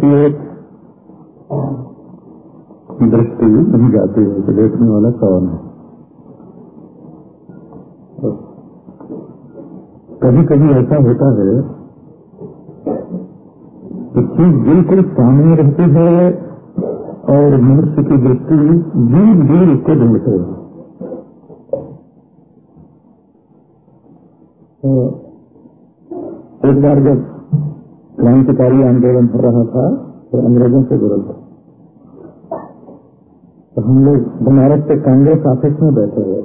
की एक दृष्टि नहीं जाती है कि देखने वाला कौन है। कभी कभी ऐसा होता है कि चीज़ बिल्कुल सामने रहती है और मनुष्य की दृष्टि दूर दूर उसको ढूंढते है। तो एक बार जब क्रांतिकारी आंदोलन हो रहा था तो अंग्रेज़ों से विरुद्ध तो हम लोग बनारस के कांग्रेस ऑफ़िस में बैठे हुए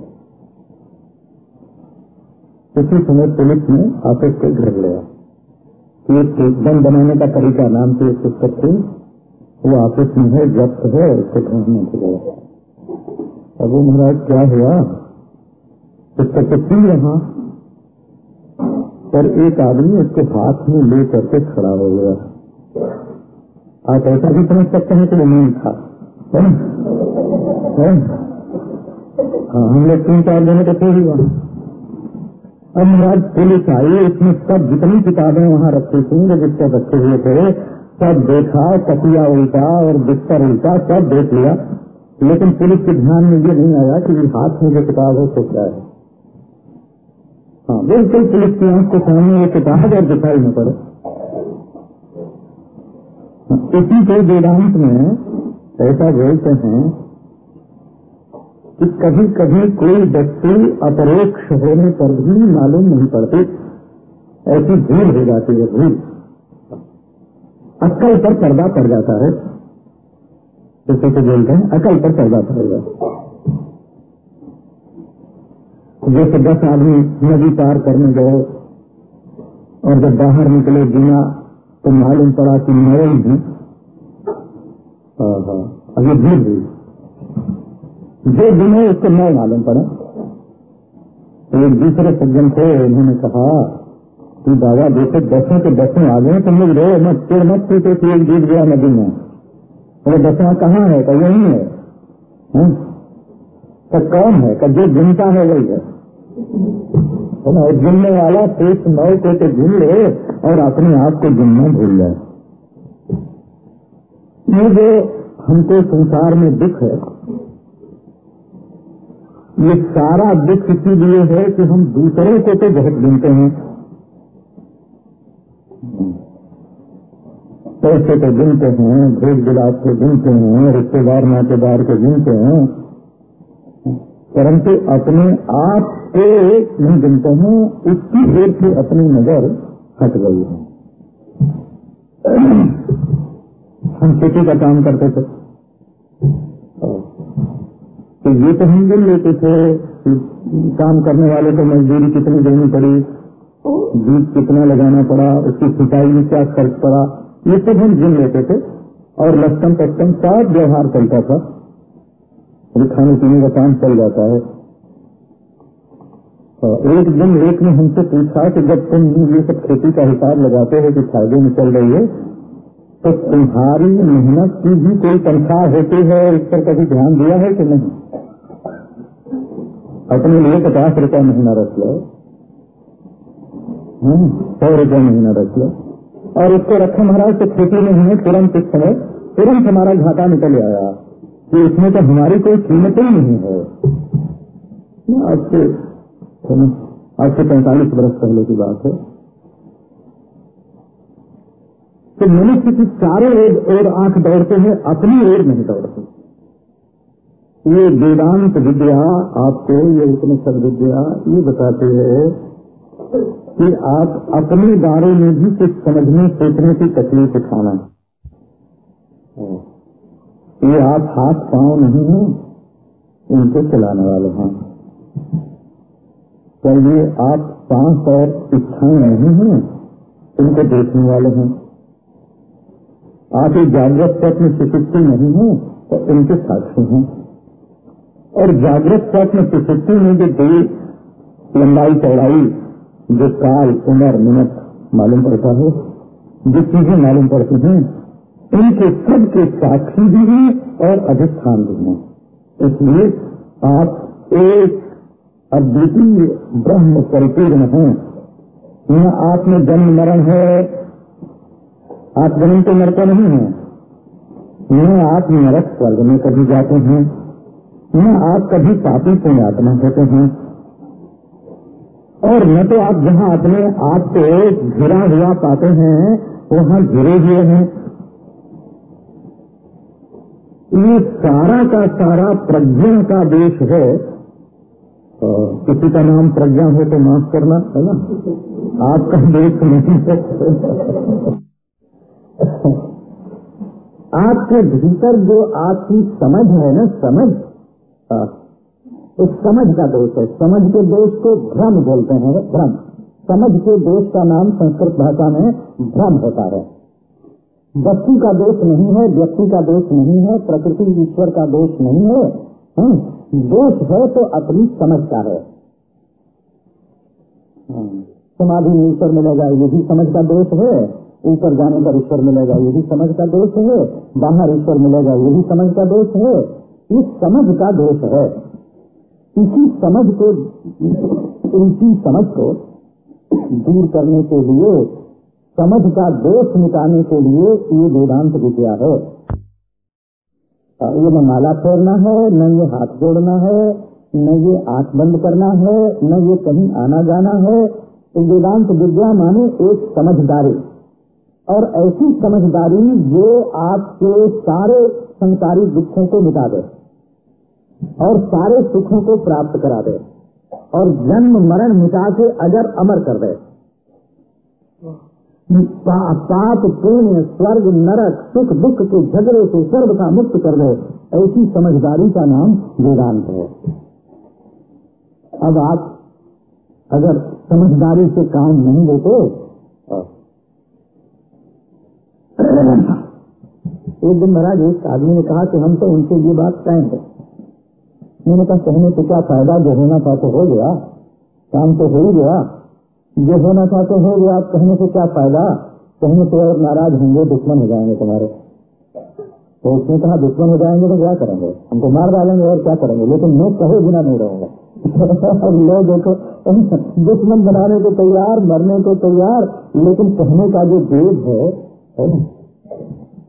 उसी समय पुलिस ने ऑफ़िस को घेर लिया। कि एक एकदम बनाने का तरीका, नाम से पुस्तक थी। वो ऑफ़िस में है, जब्त है, उसको ढूँढने के लिए। अब वो महाराज, क्या हुआ? पुस्तक तो थी रहा पर एक आदमी उसको हाथ में ले करके खड़ा हो गया। आप ऐसा भी समझ सकते हैं कि वो नहीं था। हाँ हम लोग तीन चार जने तो थे ही वहाँ। अब महाराज, पुलिस आई इसमें सब जितनी किताबें वहाँ रखी थी, जो जिससे रखे हुए थे, सब देखा तकिया उल्टा और बिस्तर उल्टा, सब देख लिया। लेकिन पुलिस के ध्यान में ये नहीं आया कि हाथ में जो किताब है तो क्या है। हाँ बिल्कुल पुलिस की आँख को सामने ये किताब और दिखाई न पड़े। इसी को वेदांत में ऐसा बोलते हैं कि कभी कभी कोई व्यक्ति अपरोक्ष होने पर भी मालूम नहीं पड़ती। ऐसी भूल हो जाती है भूल अक्ल पर पर्दा पड़ जाता है। जैसे को बोलते हैं अकल पर पर्दा पड़ जाता जैसे दस आदमी नदी पार करने गए और जब बाहर निकले बिना तो मालूम पड़ा कि नए ही अब भूल हुई। जो दिन है उसको नए मालूम पड़ा। तो एक दूसरे सज्जन थे उन्होंने कहा कि दादा देखो, दसों के दसों आ गए, तुम लोग रो मत पेड़ मत कि एक डूब गया नदी में। वो दसवा कहाँ है? का यही है। हाँ? तो कौन है? का जो गिनता है वही है। गिनने वाला पेट नौ को तो गिन ले और अपने आप को गिनना भूल जाए। ये जो हमको संसार में दुख है, ये सारा दुख इसीलिए है कि हम दूसरों को तो बहुत गिनते हैं। पैसे को गिनते हैं भेद गिलास को गिनते हैं रिश्तेदार नातेदार को गिनते हैं परंतु अपने आप को नहीं गिनते हैं, उसकी ओर से अपनी नज़र हट गई है। हम खेती का काम करते थे। तो ये तो हम गिन लेते थे, काम करने वाले को मजदूरी कितनी देनी पड़ी, बीज कितना लगाना पड़ा, उसकी सिंचाई में क्या खर्च पड़ा, ये सब हम गिन लेते थे, और लक्षण पक्षम सब व्यवहार चलता था। अभी खाने पीने का काम चल जाता है। एक दिन एक ने हमसे पूछा कि जब तुम ये सब खेती का हिसाब लगाते हो कि फ़ायदे में चल रही है तो तुम्हारी मेहनत की भी कोई तनख्वाह होती है? इस पर कभी ध्यान दिया है कि नहीं? अपने लिए पचास रुपया महीना रख लो। सौ रुपया महीना रख लो। और उसको रखे महाराज तो खेती में हमें तुरंत इस समय तुरंत हमारा घाटा निकल आया। कि इसमें तो हमारी कोई कीमत ही नहीं है। आज से आज से पैंतालीस वर्ष पहले की बात है। तो मनुष्य की चारों ओर आँख दौड़ते हैं, अपनी ओर नहीं दौड़ते। ये वेदांत विद्या, आपको ये उपनिषद विद्या, ये बताते हैं कि आप अपने बारे में भी कुछ समझने, सोचने की तकलीफ़ उठाना। ये आप हाथ पाँव नहीं हैं, इनको चलाने वाले हैं। क्या ये आप सांस और इच्छाएँ नहीं हैं, इनको देखने वाले हैं। आप एक जागृत स्वप्न सुशक्ति नहीं है तो इनके साक्षी हैं। और जागृत स्वप्न सुशक्ति में जो दो लंबाई चौड़ाई, जो काल, उम्र, मिनट मालूम पड़ता है। जो चीज़ें मालूम पड़ती हैं इनके सब के साक्षी भी हैं और अधिष्ठान भी हैं। इसलिए आप एक अद्वितीय ब्रह्म परिपूर्ण हैं। न आप में जन्म मरण है, आप जन्म तो मरते नहीं है। न आप नरक स्वर्ग में कभी जाते हैं, न आप कभी पापी पुण्यात्मा होते हैं। और न तो आप जहाँ अपने आप को घिरा हुआ पाते हैं, वहाँ घिरे हुए हैं। ये सारा का सारा प्रज्ञा का देश है। किसी का नाम प्रज्ञा हो तो माफ़ करना, है ना? आपका देश नहीं है। आपके भीतर जो आपकी समझ है ना, समझ उस समझ का दोष है। समझ के दोष को भ्रम बोलते हैं, भ्रम। समझ के दोष का नाम संस्कृत भाषा में भ्रम होता है। वस्तु का दोष नहीं है व्यक्ति का दोष नहीं है प्रकृति ईश्वर का दोष नहीं है हम्म, दोष है तो अपनी समझ का है। हम्म, समाधि में ईश्वर मिलेगा ये भी समझ का दोष है। ऊपर जाने पर ईश्वर मिलेगा ये भी समझ का दोष है। बाहर ईश्वर मिलेगा ये भी समझ का दोष है। इस समझ का दोष है। इसी समझ को इसी समझ को दूर करने के लिए समझ का दोष मिटाने के लिए ये वेदांत विद्या है। ये न माला फेरना है, न ये हाथ जोड़ना है, न ये आँख बंद करना है, न ये कहीं आना जाना है। तो वेदांत विद्या माने एक समझदारी। और ऐसी समझदारी जो आपके सारे संसारी दुखों को मिटा दे और सारे सुखों को प्राप्त करा दे और जन्म मरण मिटा के अगर अमर कर दे। पाप, पुण्य, स्वर्ग, नरक, सुख, दुख के झगड़े से सर्व का मुक्त कर दे। ऐसी समझदारी का नाम वेदांत है। अब आप अगर समझदारी से काम नहीं लेते, एक दिन महाराज, एक आदमी ने कहा कि हम तो उनसे ये बात कहेंगे मैंने कहा, कहने से क्या फ़ायदा? जो होना था तो हो गया, काम तो हो ही गया। जो होना चाहते हो आप कहने से क्या फ़ायदा? कहने से और नाराज़ होंगे, दुश्मन हो जाएँगे तुम्हारे। तो उसने कहा, दुश्मन हो जाएँगे तो क्या करेंगे? हमको मार डालेंगे और क्या करेंगे? लेकिन मैं कहे बिना नहीं रहूँगा। और लोग देखो, दुश्मन बनाने को तैयार, मरने को तैयार, लेकिन कहने का जो वेद है,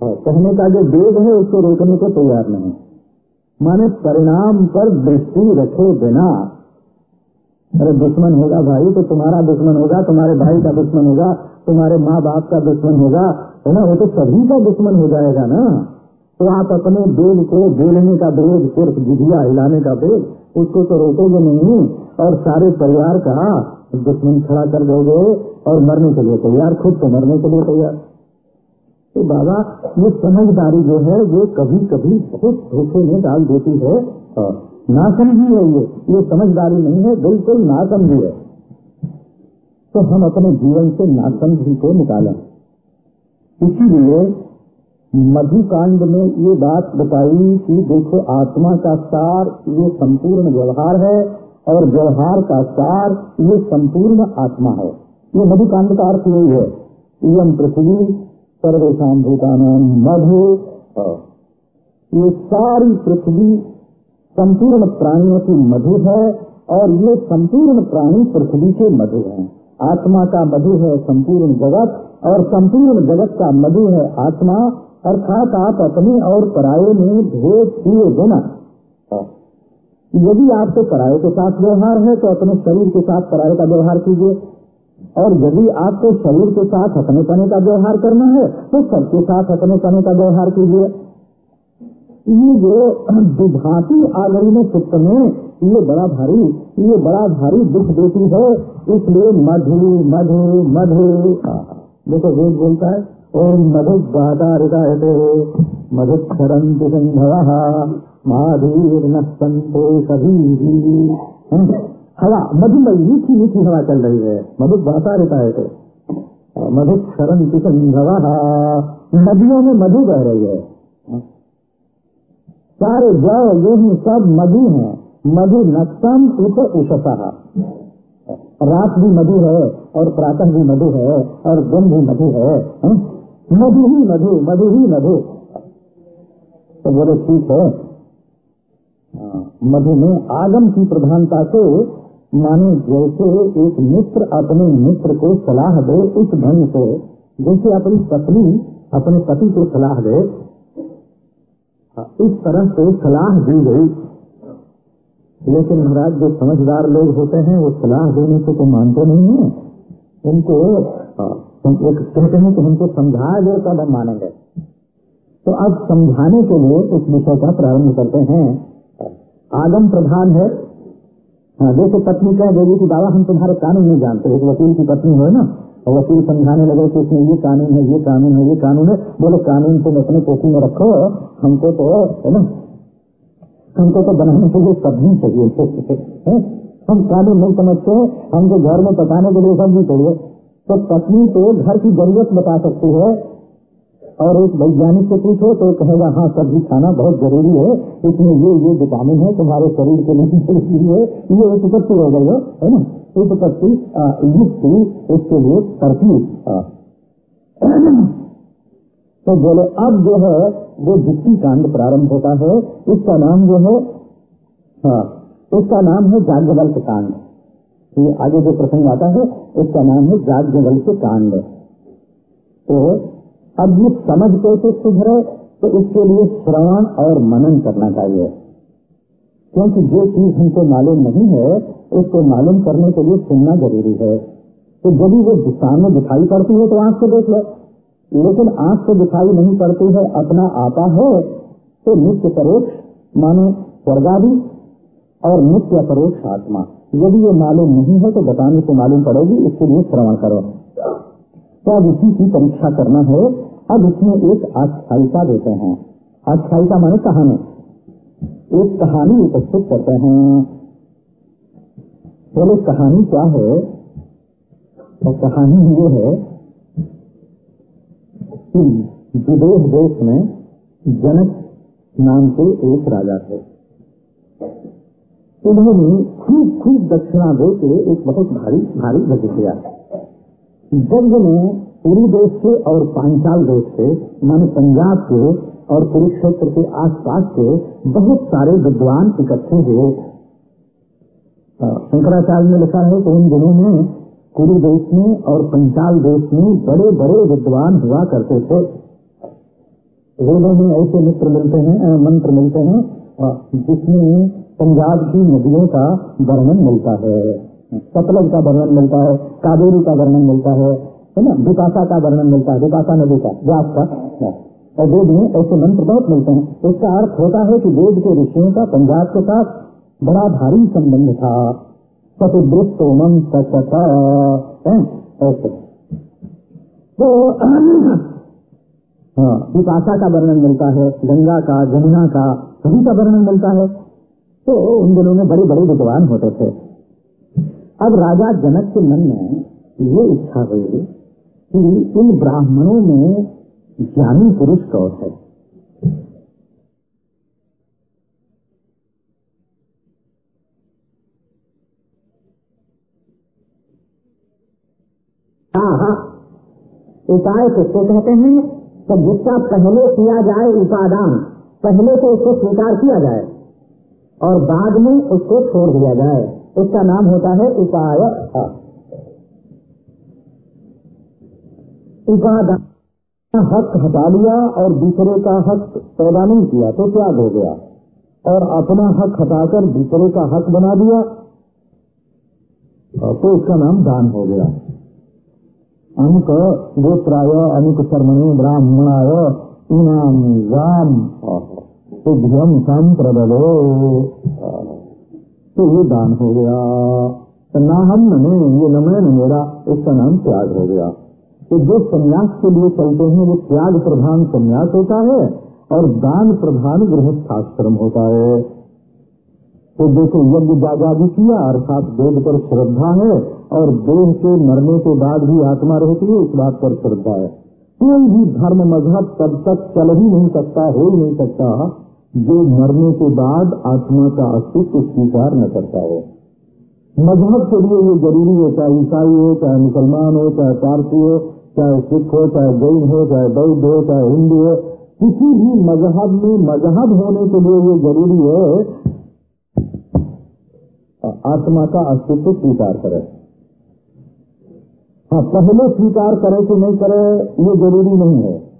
कहने का जो वेद है, उसको रोकने को तैयार नहीं। माने परिणाम पर दृष्टि रखे बिना अरे दुश्मन होगा भाई तो तुम्हारा दुश्मन होगा, तुम्हारे भाई का दुश्मन होगा, तुम्हारे माँ बाप का दुश्मन होगा, है ना? वो तो सभी का दुश्मन हो जाएगा ना? तो आप अपने बेल को बेलने का बेग सिर्फ़ जिधिया हिलाने का बेग उसको तो रोकोगे नहीं। और सारे परिवार का, दुश्मन खड़ा कर दोगे और मरने के लिए तैयार, खुद तो मरने के लिए तैयार। तो बाबा, ये समझदारी जो है वो कभी कभी बहुत धोखे में डाल देती है। नासमझी है ये। ये समझदारी नहीं है, बिल्कुल नासमझी है। तो हम अपने जीवन से नासमझी को निकालें। इसीलिए मधुकांड में ये बात बताई कि देखो, आत्मा का सार ये संपूर्ण व्यवहार है और व्यवहार का सार ये संपूर्ण आत्मा है। ये मधुकांड का अर्थ यही है। यम पृथ्वी सर्वेशा भूतानाम मधु। ये सारी पृथ्वी संपूर्ण प्राणियों की मधु है और ये संपूर्ण प्राणी पृथ्वी के मधु हैं। आत्मा का मधु है संपूर्ण जगत और संपूर्ण जगत का मधु है आत्मा, अर्थात आप अपने और पराये में भेद किए बिना। यदि आपको पराये के साथ व्यवहार है तो अपने शरीर के साथ पराये का व्यवहार कीजिए। और यदि आपको शरीर के साथ अपने पने का व्यवहार करना है तो सबके साथ अपने पने का व्यवहार कीजिए। ये जो विभाती आगरी में चित्त में, ये बड़ा भारी, ये बड़ा भारी दुख देती है। इसलिए मधु मधु मधु। देखो, वेद बोलता है, ओम मधु बाधारित मधु क्षरंत संभव महाधीर न संतोष हवा मधुमय मीठी मीठी हवा चल रही है। मधु बहता रहता है तो मधु क्षरंत संभव नदियों में मधु बह रही है। सारे जव गेहूँ सब मधु है। मधु नक्सम उप उषसा। रात भी मधु है, और प्रातः भी मधु है, और दिन भी मधु है मधु ही मधु मधु ही मधु। तो बोले, ठीक है। मधु में आगम की प्रधानता से माने जैसे एक मित्र अपने मित्र को सलाह दे उस ढंग से, जैसे अपनी पत्नी अपने पति को सलाह दे इस तरह से सलाह दी गई। लेकिन महाराज जो समझदार लोग होते हैं वो सलाह देने को तो मानते नहीं है। उनको कहते हैं कि हमको समझाया जाए तब हम मानेंगे। तो अब समझाने के लिए उस विषय का प्रारंभ करते हैं। आगम प्रधान है। हाँ, जैसे पत्नी कह देगी कि बाबा हम तुम्हारे कानून नहीं जानते एक वकील की पत्नी हो ना? और वकील समझाने लगे कि इसमें ये कानून है, ये कानून है, ये कानून है। बोले, कानून तुम अपने कोठी में रखो, हमको तो है ना? हमको तो बनाने के लिए सब्ज़ी चाहिए। हम कानून नहीं समझते, हमको घर में पकाने के लिए सब्ज़ी चाहिए। तो पत्नी तो घर की ज़रूरत बता सकती है और एक वैज्ञानिक से पूछो तो कहेगा हाँ सब्ज़ी खाना बहुत ज़रूरी है, इसमें ये ये विटामिन है, तुम्हारे शरीर के लिए ज़रूरी है ये उपस्थित हो गई है। ना? उपपत्ति युक्ति इसके लिए तरकीब तो बोले, अब जो है, वो जिक्ति कांड प्रारंभ होता है, इसका नाम जो है हाँ इसका नाम है जाग्ञवल्क कांड। ये आगे जो प्रसंग आता है, इसका नाम है जाग्ञवल्क कांड। तो अब ये समझ कैसे सुधरे तो इसके लिए श्रवण और मनन करना चाहिए। क्योंकि जो चीज़ हमको मालूम नहीं है, उसको मालूम करने के लिए सुनना ज़रूरी है। तो जब वो सामने दिखाई पड़ती है तो आँख से देख लो। लेकिन आँख से दिखाई नहीं पड़ती है, अपना आता है तो नित्य परोक्ष, माने स्वर्गादि, और नित्य परोक्ष आत्मा। यदि ये मालूम नहीं है तो बताने से मालूम पड़ेगी, इसके लिए श्रवण करो। अब इसी की परीक्षा करना है? अब इसमें एक आख्यायिका देते हैं। आख्यायिका माने कहानी। एक कहानी उपस्थित करते हैं। बोले, कहानी क्या है? तो कहानी ये है कि विदेश देश में जनक नाम के एक राजा थे। उन्होंने खूब खूब दक्षिणा दे के एक बहुत भारी भारी यज्ञ किया। यज्ञ में पूरी देश के और पांचाल देश से माने पंजाब के और कुरुक्षेत्र के आसपास के बहुत सारे विद्वान इकट्ठे हुए। शंकराचार्य ने लिखा है कि उन दिनों में कुरु देश में और पंचाल देश में बड़े बड़े विद्वान हुआ करते थे। में ऐसे मित्र मिलते हैं मंत्र मिलते हैं जिसमें पंजाब की नदियों का वर्णन मिलता है। सतलज का वर्णन मिलता है, कावेरी का वर्णन मिलता है है ना? विपाशा का वर्णन मिलता है विपाशा नदी का, व्यास का और वेद में ऐसे मंत्र बहुत मिलते हैं। इसका अर्थ होता है कि वेद के ऋषियों का पंजाब के साथ बड़ा भारी संबंध था। सतुदृष्टोमम ऐसे। तो हाँ विपाशा का वर्णन मिलता है, गंगा का, जमुना का, सभी का वर्णन मिलता है। तो उन दिनों में बड़े बड़े विद्वान होते थे। अब राजा जनक के मन में ये इच्छा हुई कि इन ब्राह्मणों में ज्ञानी पुरुष कौन है? उपाय किसको कहते हैं? तो जिसका पहले किया जाए उपादान, पहले से उसको स्वीकार किया जाए और बाद में उसको छोड़ दिया जाए। उसका नाम होता है उपाय। उपादान हक हटा लिया और दूसरे का हक पैदा नहीं किया तो त्याग हो गया। और अपना हक हटाकर दूसरे का हक बना दिया। तो उसका नाम दान हो गया। अमुक गोत्राय, अमुक शर्मणे ब्राह्मणाय इनाम राम शुभ्यम संप्रदो तो ये दान हो गया। ना हम न ये न मैं न मेरा, इसका नाम त्याग हो गया। तो जो संन्यास के लिए चलते हैं, वो त्याग प्रधान संन्यास होता है और दान प्रधान गृहस्थाश्रम होता है। तो देखो, यज्ञ जागा भी किया, अर्थात वेद पर श्रद्धा है और देह के मरने के बाद भी आत्मा रहती है, इस बात पर श्रद्धा है। कोई भी धर्म मज़हब तब तक चल ही नहीं सकता, हो ही नहीं सकता। जो मरने के बाद आत्मा का अस्तित्व स्वीकार न करता हो। मज़हब के लिए ये ज़रूरी है, चाहे ईसाई हो, चाहे मुसलमान हो, चाहे पारसी हो, चाहे सिख हो, चाहे जैन हो, चाहे बौद्ध हो, चाहे हिंदू हो, किसी भी मज़हब में मज़हब होने के लिए ये ज़रूरी है आत्मा का अस्तित्व स्वीकार करे। हाँ पहले स्वीकार करे कि नहीं करे, ये ज़रूरी नहीं है।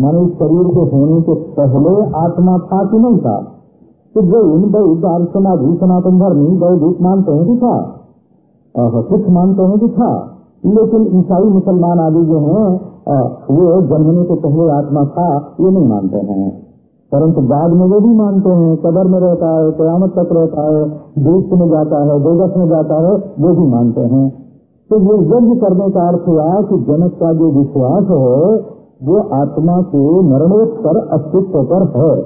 माने इस शरीर के होने के पहले आत्मा था कि नहीं था? तो जैन बौद्ध आर्य समाधि सनातन धर्मी बौद्धिक मानते हैं कि था। सिख मानते हैं कि था। लेकिन ईसाई मुसलमान आदि जो हैं वो जन्मने के पहले आत्मा था, ये नहीं मानते हैं। परंतु बाद में वो भी मानते हैं कदर में रहता है, कयामत तक रहता है, देश में जाता है दोगस में जाता है, वो भी मानते हैं। तो ये यज्ञ करने का अर्थ हुआ कि जनक का जो विश्वास है वो आत्मा के मरणोत्तर अस्तित्व पर है।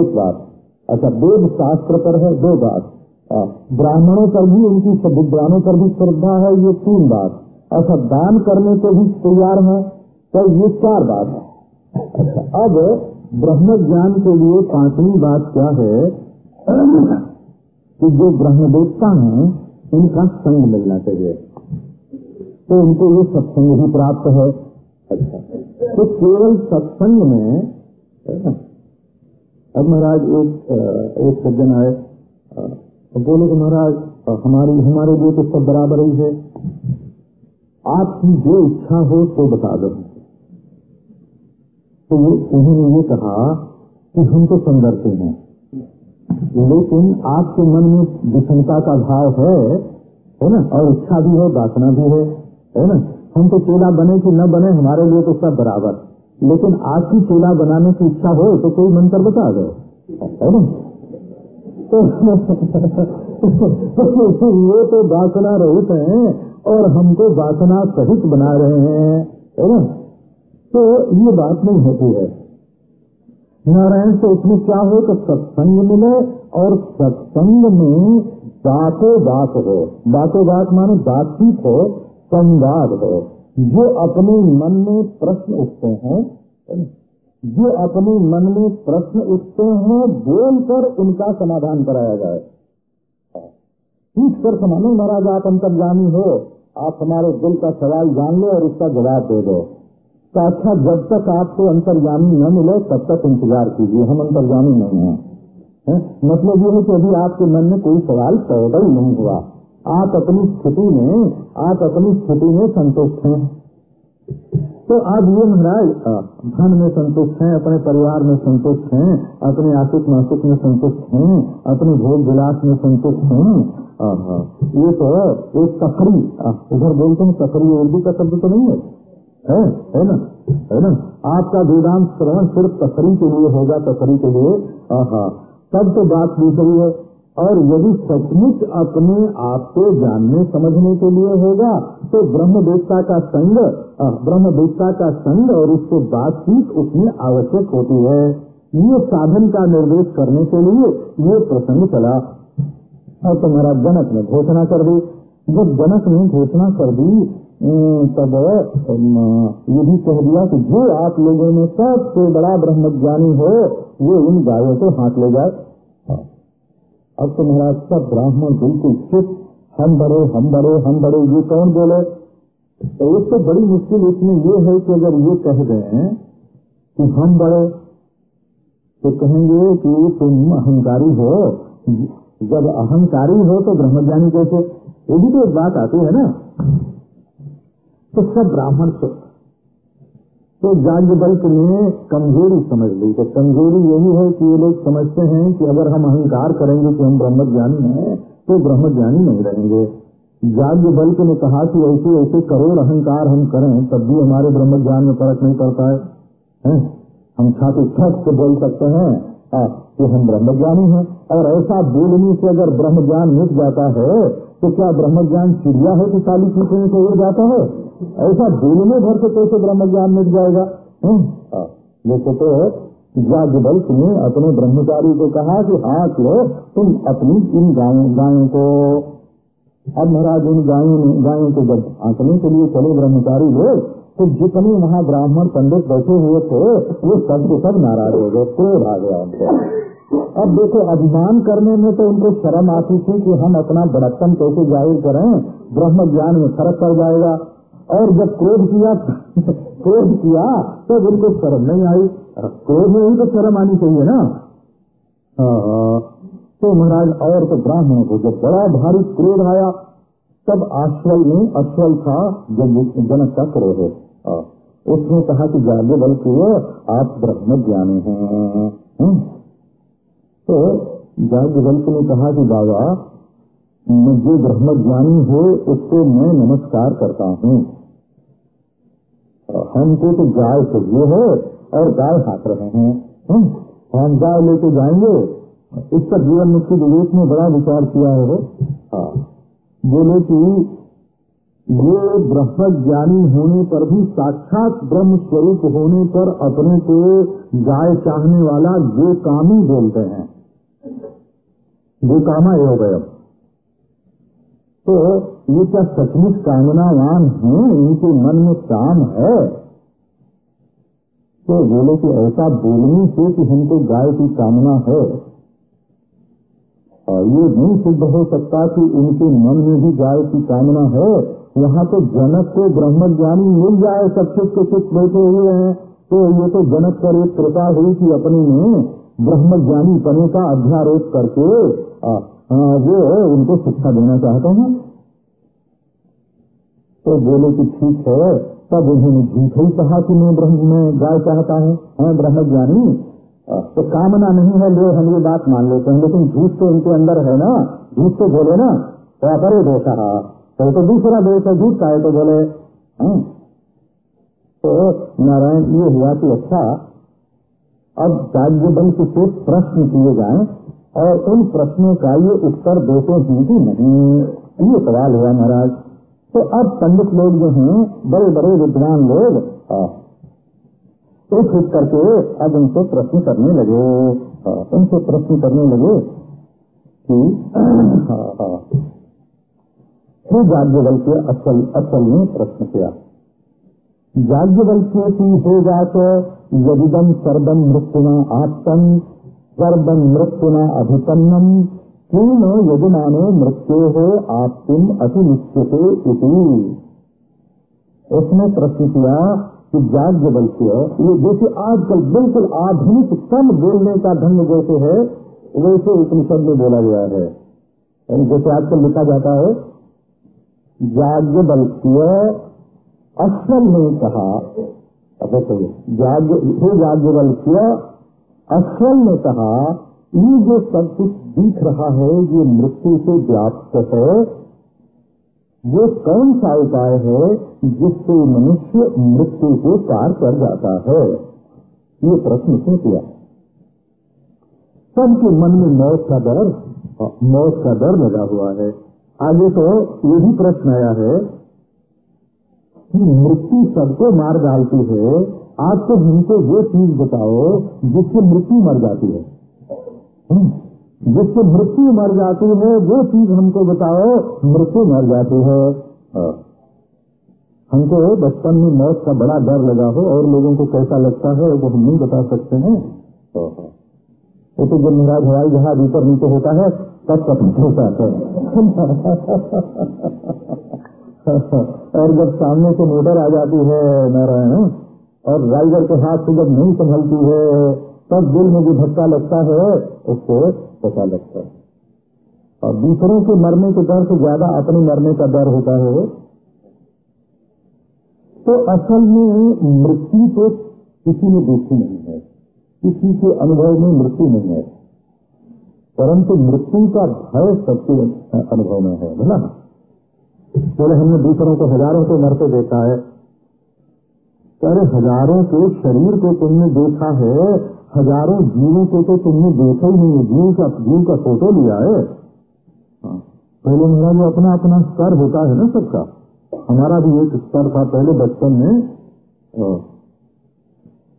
एक बात। अच्छा वेद शास्त्र पर है, दो बात। ब्राह्मणों पर भी, उनकी विद्वानों पर भी श्रद्धा है, ये तीन बात। अच्छा दान करने को भी तैयार है तो ये चार बात है। अच्छा अब ब्रह्म ज्ञान के लिए पांचवी बात क्या है? कि जो ब्रह्मदेवता हैं, उनका संग मिलना चाहिए। तो उनको ये सत्संग ही प्राप्त है। अच्छा। तो केवल सत्संग में अब महाराज एक एक सज्जन आए बोले कि महाराज हमारी, हमारे लिए तो सब बराबर ही है। आपकी जो इच्छा हो तो बता दो। तो उन्होंने ये कहा कि हम तो संदर्ते हैं। लेकिन आपके मन में विषमता का भाव है है ना? और इच्छा भी है, वासना भी है है ना? हम तो चेला बने कि न बने, हमारे लिए तो सब बराबर। लेकिन आपकी चेला बनाने की इच्छा हो तो कोई मंत्र बता दो। तो ये तो वासना रहित है, और हमको वासना सहित बना रहे हैं। है ना? तो ये बात नहीं होती है। नारायण से उसमें क्या हो तो सत्संग मिले, और सत्संग में बातों बात हो। बातों बात मानो बातचीत हो संवाद हो। जो अपने मन में प्रश्न उठते हैं जो अपने मन में प्रश्न उठते हैं बोलकर उनका समाधान कराया जाए। पूछ कर समानो महाराज आप अंतर्जामी हो। आप हमारे दिल का सवाल जान लो और उसका जवाब दे दो। अच्छा जब तक आपको अंतर्जामी न मिले तब तक इंतज़ार कीजिए। हम अंतर्जामी नहीं है, है? मतलब ये है कि अभी आपके मन में कोई सवाल पैदा ही नहीं हुआ। आप अपनी स्थिति में, आप अपनी स्थिति में संतुष्ट हैं। तो आप ये महाराज धन में संतुष्ट हैं, अपने परिवार में संतुष्ट हैं, अपने आशिक मासिक में संतुष्ट हैं, अपने भोग विलास में संतुष्ट हैं। ये तो एक तकरी उधर बोलते हैं तकरी उर्दू का शब्द तो नहीं है। है है ना है ना? आपका वेदांत श्रवण सिर्फ़ तकरी के लिए होगा, तकरी के लिए। तब तो बात दूसरी है। और यदि सचमुच अपने आप को जानने, समझने के लिए होगा तो ब्रह्म देवता का संग ब्रह्म देवता का संग और उसको बातचीत उसमें आवश्यक होती है। ये साधन का निर्देश करने के लिए ये प्रसंग चला। और तुम्हारा जनक ने घोषणा कर दी। जब जनक ने घोषणा कर दी तब ये भी कह दिया कि जो आप लोगों में सबसे बड़ा ब्रह्मज्ञानी हो, वो इन गायों को हाथ ले जाए। अब तो महाराज सब ब्राह्मण बिल्कुल चुप, हम बड़े हम बड़े हम बड़े, ये कौन बोले? तो एक तो बड़ी मुश्किल इसमें ये है कि अगर ये कह दें कि हम बड़े तो कहेंगे कि तुम अहंकारी हो। जब अहंकारी हो तो ब्रह्मज्ञानी कैसे? ये भी तो एक बात आती है ना। तो सब ब्राह्मण तो जाग्ञवल्क ने कमज़ोरी समझ ली। तो कमज़ोरी यही है कि ये लोग समझते हैं कि अगर हम अहंकार करेंगे कि हम ब्रह्म ज्ञानी हैं तो ब्रह्म ज्ञानी नहीं रहेंगे। जाग्ञवल्क ने कहा कि ऐसे ऐसे करोड़ अहंकार हम करें तब भी हमारे ब्रह्म ज्ञान में फ़र्क नहीं पड़ता है, है? हम छात्र ठक से बोल सकते हैं कि हम ब्रह्म ज्ञानी है। और ऐसा बोलने से अगर ब्रह्म ज्ञान मिट जाता है तो क्या ब्रह्म ज्ञान चिड़िया है कि काली खींचने से हो जाता है? ऐसा दिल में भर के कैसे ब्रह्म ज्ञान मिट जाएगा? जैसे तो याज्ञवल्क ने अपने ब्रह्मचारी को कहा कि हाथ लो, तुम अपनी इन गायों को, अब महाराज इन गायों गायों को जब आंकने के लिए चले ब्रह्मचारी लोग तो जितने वहाँ ब्राह्मण पंडित बैठे हुए थे, वो सब के सब नाराज़ हो गए, क्रोध आ गया उनको। अब देखो, अभिमान करने में तो उनको शर्म आती थी कि हम अपना बड़प्पन कैसे ज़ाहिर करें ब्रह्म ज्ञान में फ़र्क पड़ जाएगा। और जब क्रोध किया क्रोध किया तब उनको शर्म नहीं आई। क्रोध में ही तो शर्म आनी चाहिए ना। तो महाराज और तो ब्राह्मण को जब बड़ा भारी क्रोध आया, तब आश्वल में अश्वल था जनक का क्रोध है। उसने कहा कि जागे बल के, आप ब्रह्म ज्ञानी हैं। तो जाग्ञ बल ने कहा कि बाबा जो ब्रह्म ज्ञानी हो, उसको मैं नमस्कार करता हूँ। हमको तो गाय चाहिए है और गाय हाथ रहे हैं। हम गाय लेके जाएँगे। इसका जीवन मुक्ति विवेक ने बड़ा विचार किया है। हाँ। बोले कि ये ब्रह्म ज्ञानी होने पर भी साक्षात ब्रह्म स्वरूप होने पर अपने को गाय चाहने वाला जो कामी बोलते हैं। जो कामा हो गए तो ये क्या सचमुच कामनावान है? इनके मन में काम है? तो बोले कि ऐसा बोलने से कि हमको गाय की कामना है। और ये नहीं सिद्ध हो सकता कि इनके मन में भी गाय की कामना है। यहाँ तो जनक को ब्रह्म ज्ञानी मिल जाए सब कुछ के कुछ बैठे हुए हैं। तो ये तो जनक पर एक कृपा हुई कि अपने में ब्रह्म ज्ञानी पने का अध्यारोप करके आ, आ, वो उनको शिक्षा देना चाहते हैं। तो बोले कि ठीक है तब उन्होंने झूठ ही कहा कि मैं ब्रह्म में गाय चाहता हूँ मैं ब्रह्म ज्ञानी तो कामना नहीं है लोग हम ये बात मान लेते हैं लेकिन झूठ तो उनके अंदर है ना झूठ तो बोले ना तो अपरे दोषा तो, तो दूसरा दोष है झूठ का है तो बोले। हाँ। तो नारायण ये हुआ कि अच्छा अब जाग्ञवंश से प्रश्न किए जाएँ और उन प्रश्नों का ये उत्तर देते हैं कि नहीं। ये सवाल हुआ महाराज। तो अब पंडित लोग जो हैं बड़े बड़े विद्वान लोग एक एक करके अब उनसे प्रश्न करने लगे उनसे प्रश्न करने लगे कि हे जाग्ञवल के असल असल ने प्रश्न किया। जाग्ञवल के की हो जात यदिदम सर्वम मृत्युना आत्म सर्वम मृत्युना अभिपन्नम पूर्ण यजमानो मृत्यु हो आप तुम अति निश्चित उसने प्रश्न किया कि जाग्ञ बल्कि ये जैसे आजकल बिल्कुल आधुनिक कम बोलने का ढंग जैसे है, वैसे उपनिषद में बोला गया है। जैसे आजकल लिखा जाता है जाग्ञ बल्कि असल ने कहा जाग्ञ बल्कि असल ने कहा ये जो सब कुछ दिख रहा है, ये मृत्यु से व्याप्त है, वो कौन सा उपाय है जिससे मनुष्य मृत्यु को पार कर जाता है? ये प्रश्न क्यों किया? सबके मन में मौत का डर, मौत का डर लगा हुआ है। आगे तो ये भी प्रश्न आया है कि मृत्यु सबको मार डालती है। आज तो हमको वो चीज़ बताओ जिससे मृत्यु मर जाती है। जिससे मृत्यु मर जाती है, वो चीज़ हमको बताओ, मृत्यु मर जाती है हाँ। हमको बचपन में मौत का बड़ा डर लगा हो और लोगों को कैसा लगता है, वो हम नहीं बता सकते हैं हाँ। वो तो जब महाराज हवाई जहाज़ ऊपर नीचे होता है, तब पता होता है और जब सामने से मोटर आ जाती है, नारायण, और ड्राइवर के हाथ से जब नहीं संभलती है तब दिल में जो धक्का लगता है, उसको पता लगता है। और दूसरों के मरने के डर से ज़्यादा अपने मरने का डर होता है। तो असल में मृत्यु तो किसी ने देखी नहीं है। किसी के अनुभव में मृत्यु नहीं है। परंतु मृत्यु का भय सबके अनुभव में है बोला पहले हमने दूसरों को हज़ारों को मरते देखा है। अरे हज़ारों के शरीर को तुमने देखा है हज़ारों जीवों को तो तुमने देखा ही नहीं, जीव का जीव का फ़ोटो लिया है। हाँ। पहले मेरा जो अपना अपना स्तर होता है ना सबका, हमारा भी एक स्तर था पहले बचपन में।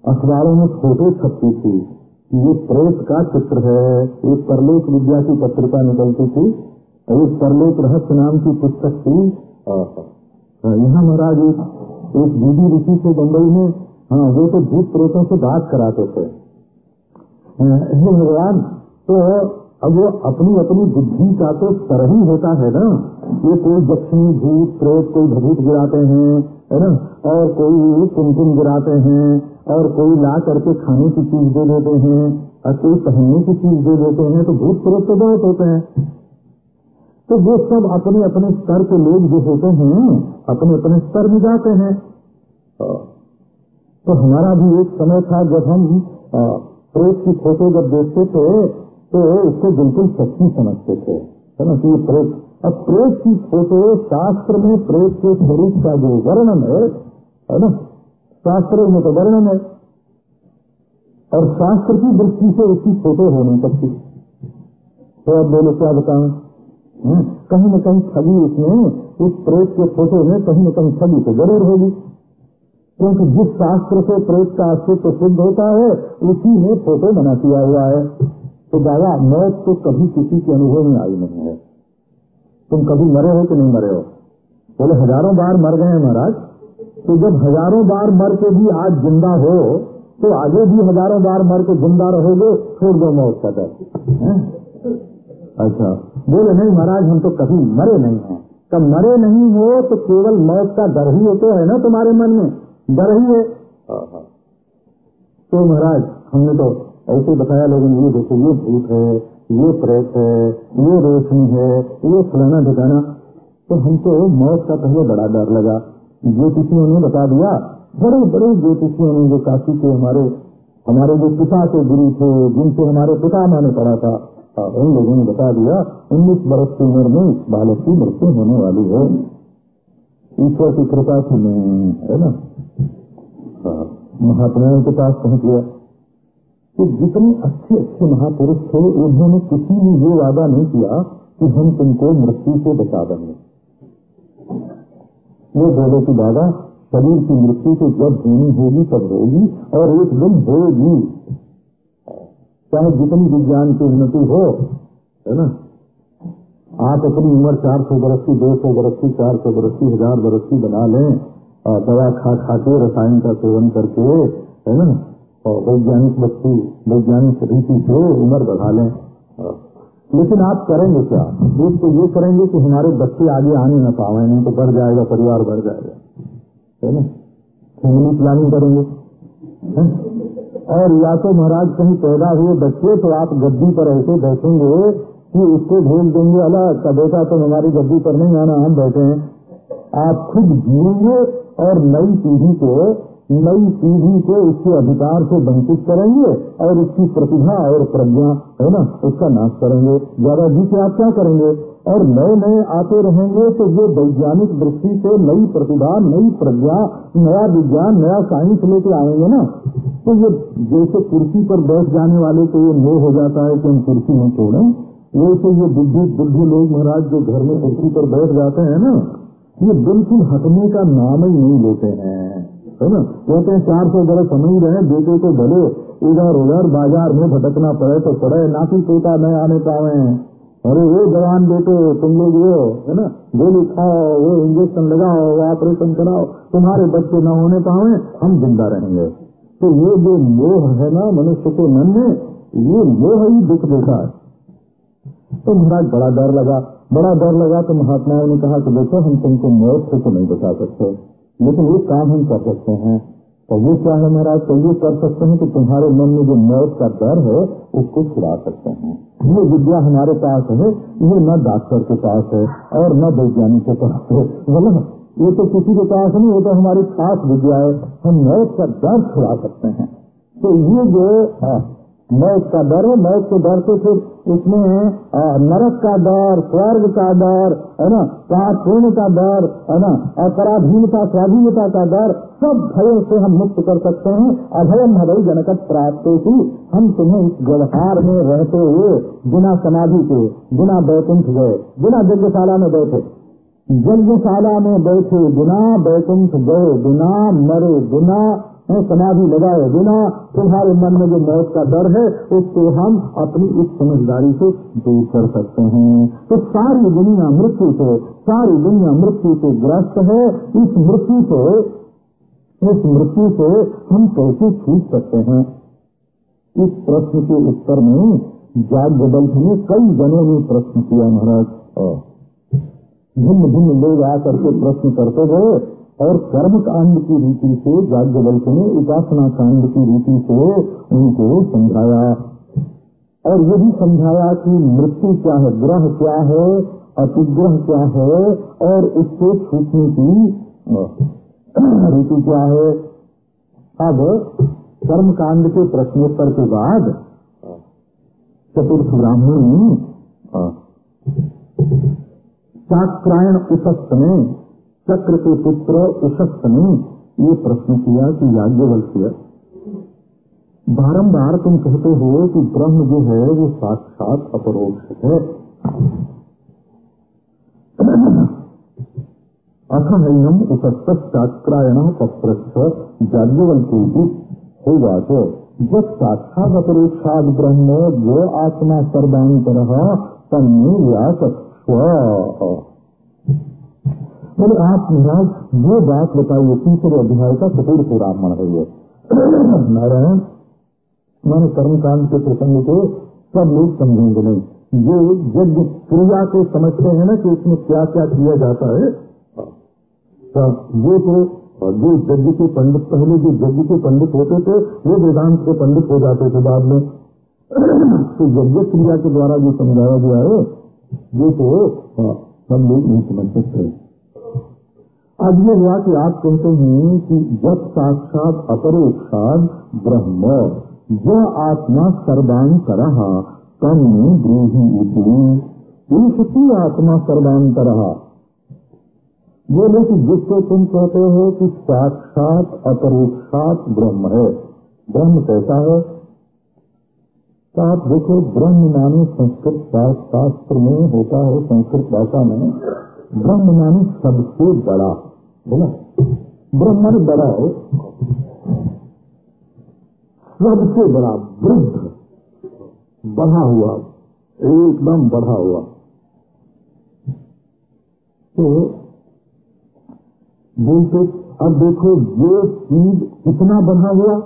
अखबारों में फ़ोटो छपती थी, ये प्रेत का चित्र है एक परलोक विद्या की पत्रिका निकलती थी एक परलोक रहस्य नाम की पुस्तक थी। यहाँ महाराज एक दीदी ऋषि थे बम्बई में हाँ वो तो भूत प्रेतों से बात कराते थे। भगवान तो अब वो अपनी अपनी बुद्धि का तो स्तर ही होता है ना। ये कोई दक्षिणी भूत, प्रेत, कोई भूत गिराते हैं, है ना? और कोई कुमकुम गिराते हैं, और कोई ला करके खाने की चीज़ दे देते हैं, और कोई पहनने की चीज़ दे देते हैं तो भूत, प्रेत तो बहुत होते हैं। तो वो सब अपने अपने स्तर के लोग जो होते हैं, अपने अपने स्तर में जाते हैं। तो हमारा भी एक समय था जब हम प्रेत की फ़ोटो जब देखते थे तो उसको बिल्कुल सच्ची समझते थे। है ना कि प्रेत। अब प्रेत की फ़ोटो शास्त्र में प्रेत के स्वरूप का जो वर्णन है है ना शास्त्र में तो वर्णन है और शास्त्र की दृष्टि से उसकी फ़ोटो हो नहीं सकती तो अब बोलो क्या बताएँ हम्म, कहीं न कहीं छवि उसमें उस प्रेत के फ़ोटो में कहीं न कहीं छवि तो ज़रूर होगी। क्योंकि जिस शास्त्र से प्रेत का अस्तित्व सिद्ध होता है, उसी में फ़ोटो बना किया हुआ है। तो दादा, मौत तो कभी किसी के अनुभव में आई नहीं है। तुम कभी मरे हो कि नहीं मरे हो? बोले, हज़ारों बार मर गए महाराज। तो जब हज़ारों बार मर के भी आज ज़िंदा हो तो आगे भी हज़ारों बार मर के ज़िंदा रहोगे छोड़ दो मौत का डर। अच्छा। बोले, नहीं महाराज, हम तो कभी मरे नहीं हैं। कब मरे नहीं हो तो केवल मौत का डर ही तो है ना तुम्हारे मन में? डर ही है। तो महाराज हमने तो ऐसे बताया लोगों ने ये देखो ये भूत है ये प्रेत है ये रोशनी है ये फलाना ठिकाना। तो हमको मौत का पहले बड़ा डर लगा। ज्योतिषियों ने बता दिया बड़े बड़े ज्योतिषियों ने जो काशी के हमारे हमारे जो पिता के गुरु थे जिनसे हमारे पिता मैंने पढ़ा था उन लोगों ने बता दिया उन्नीस बरस की उम्र में इस बालक की मृत्यु होने वाली है। ईश्वर की कृपा से मैं है ना? हाँ, महात्माओं के पास पहुँच गया। तो जितने अच्छे अच्छे महापुरुष थे उन्होंने किसी ने ये वादा नहीं किया कि हम तुमको मृत्यु से बचा देंगे। वो बोले कि दादा शरीर की मृत्यु तो जब होनी होगी तब होगी और एक दिन होगी। चाहे जितनी विज्ञान की उन्नति हो है ना? आप अपनी उम्र चार सौ बरस की दो सौ बरस की चार सौ बरस की हज़ार बरस की बना लें और दवा खा खा के रसायन का सेवन करके, है ना? और वैज्ञानिक वस्तु, वैज्ञानिक रीति से उम्र बढ़ा लें। लेकिन आप करेंगे क्या? एक तो ये करेंगे कि हमारे बच्चे आगे आने न पावे नहीं तो बढ़ जाएगा, परिवार बढ़ जाएगा। है ना? फैमिली प्लानिंग करेंगे। और या तो महाराज कहीं पैदा हुए बच्चे तो आप गद्दी पर ऐसे बैठेंगे कि उसको भेज देंगे। अलग का बेटा तो हमारी गद्दी पर नहीं आना, हम बैठे हैं। आप खुद जिएँगे और नई पीढ़ी को, नई पीढ़ी को उसके अधिकार से वंचित करेंगे और उसकी प्रतिभा और प्रज्ञा, है ना, उसका नाश करेंगे। ज़्यादा जी के आप क्या करेंगे? और नए नए आते रहेंगे तो वो वैज्ञानिक दृष्टि से नई प्रतिभा, नई प्रज्ञा, नया विज्ञान, नया साइंस लेके आएँगे ना। तो ये जैसे कुर्सी पर बैठ जाने वाले को ये मोह हो जाता है कि हम कुर्सी नहीं छोड़े वैसे ये बुद्धि बुद्धि लोग महाराज जो घर में कुर्सी पर बैठ जाते हैं ना, ये बिल्कुल हटने का नाम ही नहीं लेते हैं, है ना? कहते हैं, चार सौ बरस हम ही रहे, बेटे को भले, इधर उधर बाज़ार में भटकना पड़े तो पड़े नाती पोता न आने पावे। अरे वो जवान बेटे, तुम लोग वो, है ना? गोली खाओ, वो इंजेक्शन लगाओ वो ऑपरेशन कराओ, तुम्हारे बच्चे न होने पावे, हम ज़िंदा रहेंगे। तो ये जो मोह है ना, मनुष्य के मन में, ये मोह ही दुख देता है। तो महाराज बड़ा डर लगा। बड़ा डर लगा तो महात्माओं ने कहा कि देखो हम तुमको मौत से तो नहीं बचा सकते लेकिन एक काम हम कर सकते हैं। तो वो क्या है महाराज? तो ये कर सकते हैं कि तुम्हारे मन में जो मौत का डर है उसको छुड़ा सकते हैं। ये विद्या हमारे पास है ये न डॉक्टर के पास है और न वैज्ञानिक के पास है। बोला ये तो किसी के पास नहीं ये तो हमारी खास विद्या है। हम मौत का डर छुड़ा सकते हैं। तो ये जो हाँ, मौत का डर है, मौत के डर से फिर उसमें नरक का डर, स्वर्ग का डर, है ना? पाप पूर्ण का डर, है ना? अपराधीनता स्वाधीनता का डर, सब भयों से हम मुक्त कर सकते हैं। अभयम भय जनकत प्राप्त की हम तुम्हें इस व्यवहार में रहते हुए बिना समाधि के, बिना बैकुंठ गए, बिना यज्ञशाला में बैठे। यज्ञशाला में बैठे बिना बैकुंठ गए, बिना मरे, बिना समाधि लगाए बिना तुम्हारे मन में जो मौत का डर है, उसको हम अपनी इस समझदारी से दूर कर सकते हैं। तो सारी दुनिया मृत्यु से, सारी दुनिया मृत्यु से ग्रस्त है। इस मृत्यु से, इस मृत्यु से हम कैसे छूट सकते हैं? इस प्रश्न के उत्तर में जाग्ञवल्थ ने कई जनों ने प्रश्न किया, महाराज। भिन्न भिन्न लोग आकर के प्रश्न करते गए। और कर्म कांड की रीति से याज्ञवल्क ने उपासना कांड की रीति से उनको समझाया। और ये भी समझाया कि मृत्यु क्या है, ग्रह क्या है, अतिग्रह क्या है, और उससे छूटने की रीति क्या है। अब कर्म कांड के प्रश्नोत्तर के बाद, चतुर्थ ब्राह्मण चाक्रायण उपस्थ में चक्र के पुत्र उशस्त ने ये प्रश्न किया कि याज्ञवल्क्य, बारंबार तुम कहते हो कि ब्रह्म जो है, वो साक्षात अपरोक्ष है। अथ हम उपस्थ चाक्रायण पत्र याज्ञवल्क्य होगा तो जब साक्षात अपरोक्षाद ब्रह्म जो आत्मा सर्वांतर तन्मे व्यास बोले आप महाराज वो बात बताइए, तीसरे अध्याय का कपूर पुराण है ये। नारायण, मैंने कर्मकांड के प्रसंग को सब लोग समझेंगे नहीं। ये यज्ञ क्रिया को समझते हैं ना कि इसमें क्या क्या किया जाता है? तो वो तो जो यज्ञ के पंडित, पहले जो यज्ञ के पंडित होते थे, वो वेदांत के पंडित हो जाते थे बाद में। तो यज्ञ क्रिया के द्वारा जो समझाया गया है, ये तो सब लोग नहीं समझ सकते। अब ये हुआ कि आप कहते हैं कि जब साक्षात अपरोक्षाद ब्रह्म यह आत्मा सर्वांतर तम ब्रूही उतरी आत्मा सर्वांतर बोले कि जिसको तुम कहते हो कि साक्षात अपरोक्षात ब्रह्म है। ब्रह्म कैसा है? तो आप देखो, ब्रह्म नामी संस्कृत शास्त्र में होता है, संस्कृत भाषा में, ब्रह्म नामी सबसे बड़ा। बोला ब्रह्मण बड़ा है। सबसे बड़ा वृद्ध बढ़ा हुआ, एकदम बढ़ा हुआ। तो बोलते, अब देखो, ये चीज़ इतना बढ़ा हुआ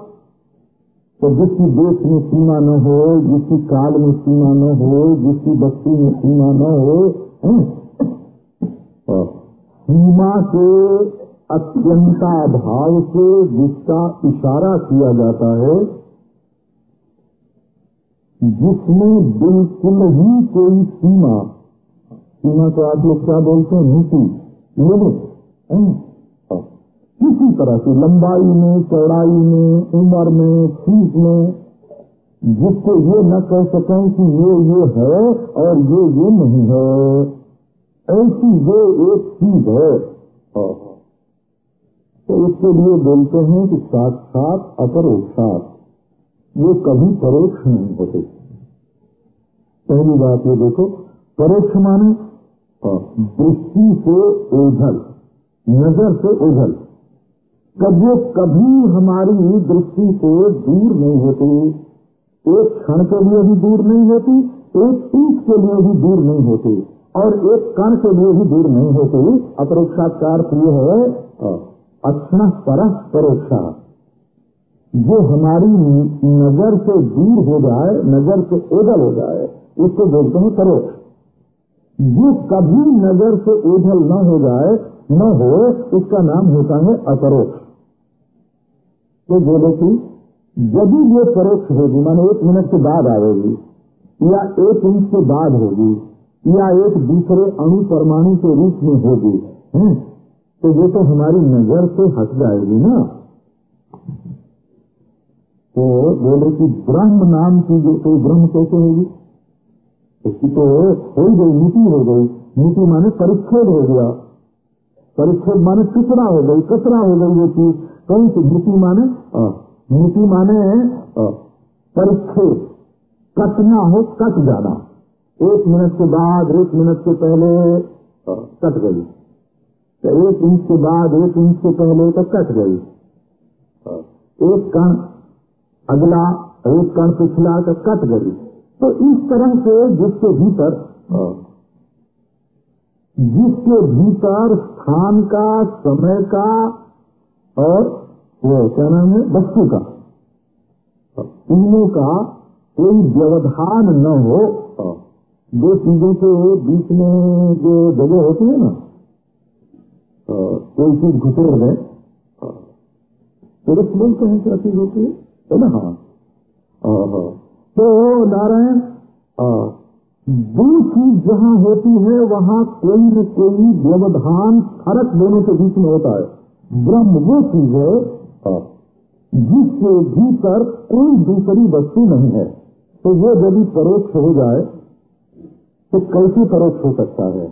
तो जिसकी देश में सीमा न हो, जिसकी काल में सीमा न हो, जिसकी बस्ती में सीमा न हो? सीमा के अत्यंता भाव से जिसका इशारा किया जाता है, जिसमें बिल्कुल ही कोई सीमा सीमा को आप लोग क्या बोलते हैं? नीति लिमिट किसी तरह की लंबाई में, चौड़ाई में, उम्र में, फ़ीस में, जिसको ये न कह सकें कि ये ये है और ये ये नहीं है। ऐसी वो एक चीज़ है। तो इसके लिए बोलते हैं कि साक्षात अपरोक्षात ये कभी परोक्ष नहीं होते। पहली बात ये देखो, परोक्ष माने दृष्टि से ओझल नज़र से ओझल कब वो कभी हमारी दृष्टि से दूर नहीं होती, एक क्षण के लिए भी दूर नहीं होती, एक ईट के लिए भी दूर नहीं होती। और एक कण के लिए भी दूर नहीं होती अपरोक्षाकार प्रिय है। अक्षण पर परोक्षा। जो हमारी नज़र से दूर हो जाए नज़र से ओझल हो जाए इसको बोलते हैं परोक्ष। जो कभी नज़र से ओझल न हो जाए न हो उसका नाम होता है अपरोक्ष। तो बोले कि यदि ये परोक्ष होगी माने एक मिनट के बाद आएगी या एक इंच के बाद होगी या एक दूसरे अणु परमाणु के रूप में होगी तो वो तो हमारी नज़र से हट जाएगी ना। तो बोले कि ब्रह्म नाम की जो कोई ब्रह्म कैसे होगी? उसकी तो हो गई, नीति हो गई। नीति माने परिच्छेद हो गया। परिच्छेद माने टुकड़ा हो गई, कचरा हो गई ये चीज़। कौन सी नीति माने नीति माने परिच्छेद। कटना हो, कट जाना। एक मिनट के बाद, एक मिनट से पहले कट गई। तो एक इंच के बाद, एक इंच से पहले तो कट गई। एक कण अगला, एक कण पिछला तो कट गई। तो इस तरह से जिसके भीतर जिसके भीतर स्थान का, समय का, और वो क्या नाम है, वस्तु का। तीनों का कोई व्यवधान न हो दो चीज़ों के बीच में जो जगह होती है ना कोई चीज़ घुसेड़ गए पुरुष बोलते हैं क्या चीज़ होती है? ना हाँ तो नारायण दो चीज़ जहाँ होती है, वहाँ कोई न कोई व्यवधान, फ़र्क दोनों के बीच में होता है। ब्रह्म वो चीज़ है जिसके भीतर कोई दूसरी वस्तु नहीं है। तो वो यदि परोक्ष हो जाए तो कैसे परोक्ष हो सकता है।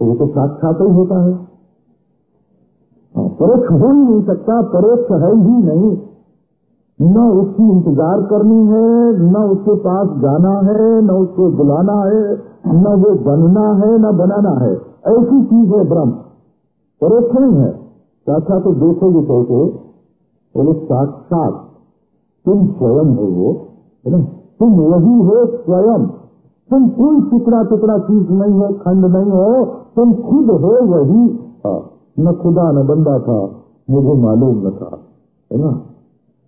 तो वो तो साक्षात ही होता है। परोक्ष हो ही नहीं सकता, परोक्ष है ही नहीं। न उसकी इंतज़ार करनी है, न उसके पास जाना है, न उसको बुलाना है, न वो बनना है, न बनाना है। ऐसी चीज़ है ब्रह्म। परोक्ष नहीं है। साक्षा तो देखोगे कैसे बोले, साक्षात तुम स्वयं हो वो, है तुम वही हो स्वयं। तुम कोई टुकड़ा टुकड़ा चीज़ नहीं हो, खंड नहीं हो, तुम खुद हो वही। न खुदा न बंदा था, मुझे मालूम न था, है ना?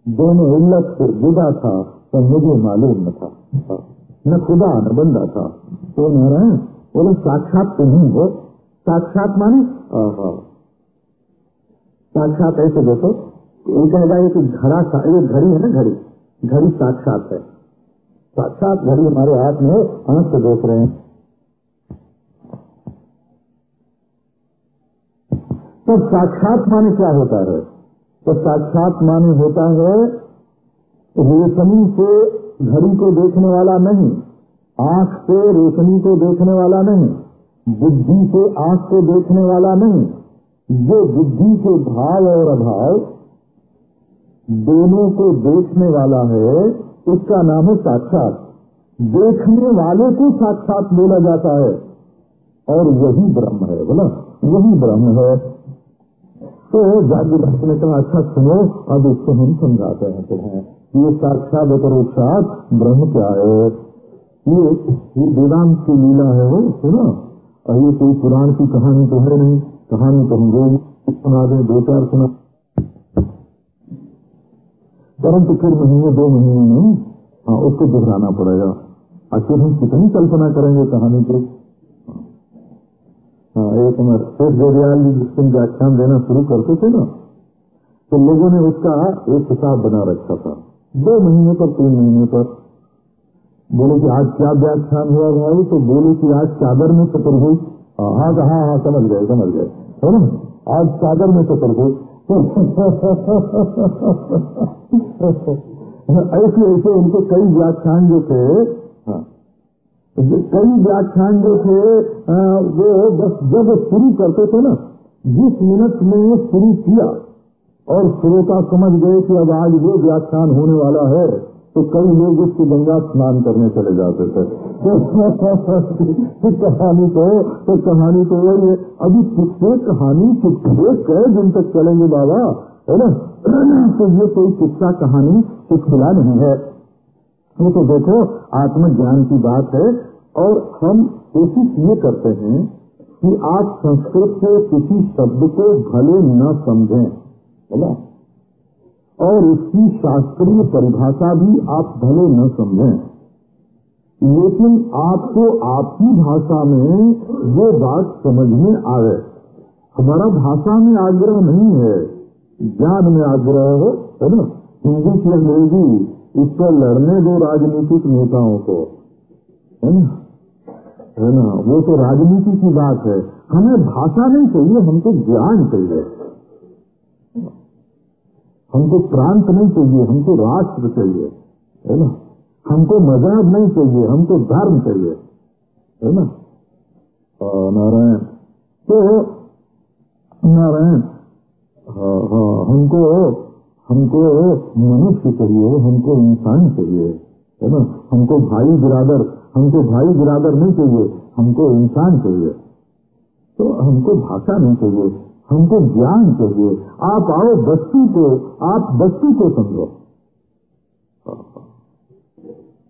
दोनों इल्लत से जुदा था तो मुझे मालूम न था। न खुदा न बंदा था। तो नारायण, बोले, साक्षात तो नहीं हो। साक्षात माने? साक्षात ऐसे देखो ये कहेगा ये कि घड़ा घड़ी है ना, घड़ी? घड़ी साक्षात है। साक्षात घड़ी हमारे हाथ में आँख से देख रहे हैं। तो साक्षात माने क्या होता है? तो साक्षात माने होता है, रोशनी से घड़ी को देखने वाला नहीं, आँख से रोशनी को देखने वाला नहीं, बुद्धि से आँख को देखने वाला नहीं जो बुद्धि के भाव और अभाव दोनों को देखने वाला है उसका नाम है साक्षात। देखने वाले को साक्षात बोला जाता है। और यही ब्रह्म है बोला यही ब्रह्म है। तो जागी भक्त ने कहा अच्छा सुनो, अब इसको हम समझाते हैं तुम्हें। ये साक्षात परोक्षात ब्रह्म क्या है? ये ये वेदांत की लीला है वो सुनो और ये कोई पुराण की कहानी तो है नहीं। कहानी तो हम रोज सुना दें, दो चार सुना परंतु फिर महीने, दो महीने में उसको दोहराना पड़ेगा। आखिर हम कितनी कल्पना करेंगे कहानी की? एक उम्र। शेख गोरियाल जी जिस दिन व्याख्यान देना शुरू करते थे ना तो लोगों ने उसका एक हिसाब बना रखा था। दो महीने पर, तीन महीने पर। बोले कि आज क्या व्याख्यान हुआ भाई? तो बोले कि आज चादर में चतुर्भुज। हाँ हाँ हाँ हाँ समझ गए समझ गए। है ना? आज चादर में चतुर्भुज। ऐसे ऐसे उनके कई व्याख्यान जो थे हाँ। कई व्याख्यान जो थे वो बस जब शुरू करते थे ना, जिस मिनट में ये शुरू किया, और श्रोता समझ गए कि अब आज वो व्याख्यान होने वाला है। तो कई लोग उसको गंगा स्नान करने चले जाते थे। तो कहानी तो तो कहानी वही है अभी किससे कहानी किससे कई दिन तक चलेंगे बाबा, है ना? तो ये कोई किस्सा कहानी चुटकुला नहीं है। ये तो देखो, आत्मज्ञान की बात है, और हम कोशिश ये करते हैं कि आप संस्कृत के किसी शब्द को भले न समझें बोला और उसकी शास्त्रीय परिभाषा भी आप भले न समझें, लेकिन आपको आपकी भाषा में वो बात समझ में आए। हमारा भाषा में आग्रह नहीं है, ज्ञान में आग्रह हो, है ना? हिंदी की अंग्रेज़ी इस पर लड़ने दो राजनीतिक नेताओं को, है ना? है ना? वो तो राजनीति की बात है। हमें भाषा नहीं चाहिए, हमको ज्ञान चाहिए। हमको प्रांत नहीं चाहिए, हमको राष्ट्र चाहिए, है ना? हमको मज़ाक नहीं चाहिए, हमको धर्म चाहिए, है ना? नारायण। तो नारायण हमको हमको मनुष्य चाहिए, हमको इंसान चाहिए, है ना? हमको भाई बिरादर, हमको भाई बिरादर नहीं चाहिए, हमको इंसान चाहिए। तो हमको भाषा नहीं चाहिए। हमको ज्ञान चाहिए। आप आओ वस्तु को, आप वस्तु को समझो।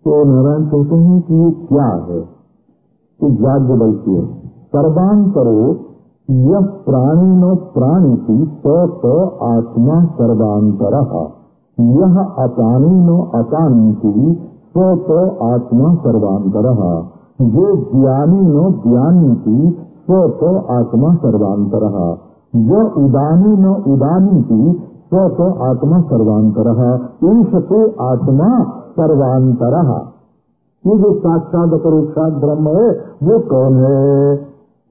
तो नारायण कहते हैं कि ये क्या है? तो याज्ञ बल्कि है। सर्वान करो यह प्राणी न प्राणी की स आत्मा सर्वांतर। यह अपानी न अपानी की स आत्मा सर्वांतर। जो ज्ञानी न ज्ञानी की स आत्मा सर्वांतर। जो उदानी न उदानी की स आत्मा सर्वांतर ईश को आत्मा सर्वांतर। ये जो साक्षात परोक्षात ब्रह्म है, वो कौन है?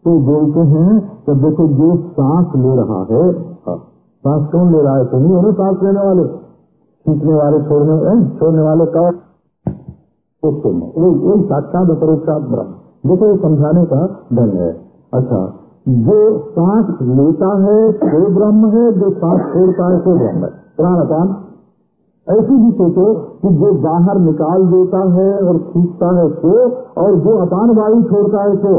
तो बोलते हैं कि देखो, जो सांस ले रहा है सांस कौन ले रहा है? तुम ही हो सांस लेने वाले। खींचने वाले, छोड़ने छोड़ने वाले कौन? वही साक्षात परोक्षात ब्रह्म। देखो, ये समझाने का ढंग है। अच्छा जो सांस लेता है वो ब्रह्म है, जो सांस छोड़ता है वो ब्रह्म है। प्राणापान ऐसी भी सोचो कि जो बाहर निकाल देता है और खींचता है सो और जो अपान वायु छोड़ता है सो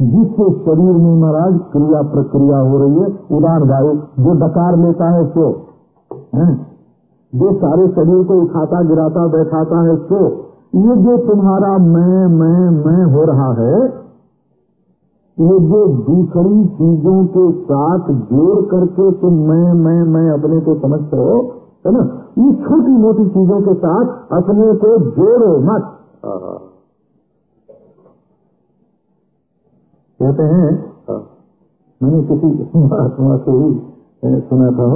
जिसके शरीर में महाराज क्रिया प्रक्रिया हो रही है उदान वायु, जो डकार लेता है है? जो सारे शरीर को उठाता, गिराता, बैठाता है सो ये जो तुम्हारा मैं मैं मैं हो रहा है ये जो दूसरी चीज़ों के साथ जोड़ करके तुम मैं मैं मैं अपने को समझते हो है ना? ये छोटी मोटी चीज़ों के साथ अपने को जोड़ो मत। कहते हैं मैंने किसी महात्मा से ही सुना था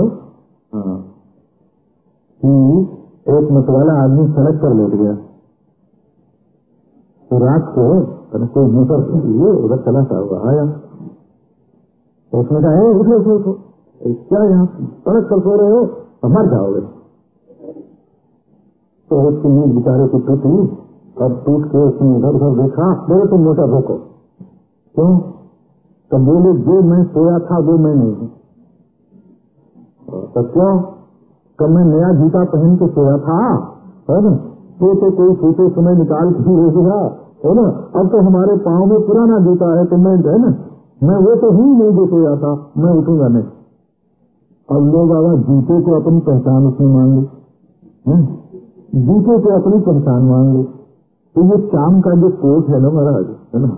कि एक मतवाला आदमी सड़क पर लेट गया। तो रात को मोटर लिए उधर चला था हुआ आया तो उसने कहा उठो उठो उठो। क्या यहाँ? सड़क पर सो रहे हो? तो मर जाओगे। तो उसकी नींद बेचारे की टूटी अब टूट के उसने इधर उधर देखा, बोले, तुम मोटा रोको क्यों? तो बोले, जो मैं सोया था, वो मैं नहीं हूँ। तो क्यों? कब मैं नया जूता पहन के सोया था। तो तो कोई छोटे समय निकाल के हो गया है ना? अब तो हमारे पाँव में पुराना जूता है तो मैं है ना। मैं वो तो ही नहीं जो था, मैं उठूँगा नहीं। अब लोग आवा, जूते को अपनी पहचान उसमें मांग जूते को अपनी पहचान मांग। तो ये काम का जो कोट है ना महाराज, है ना?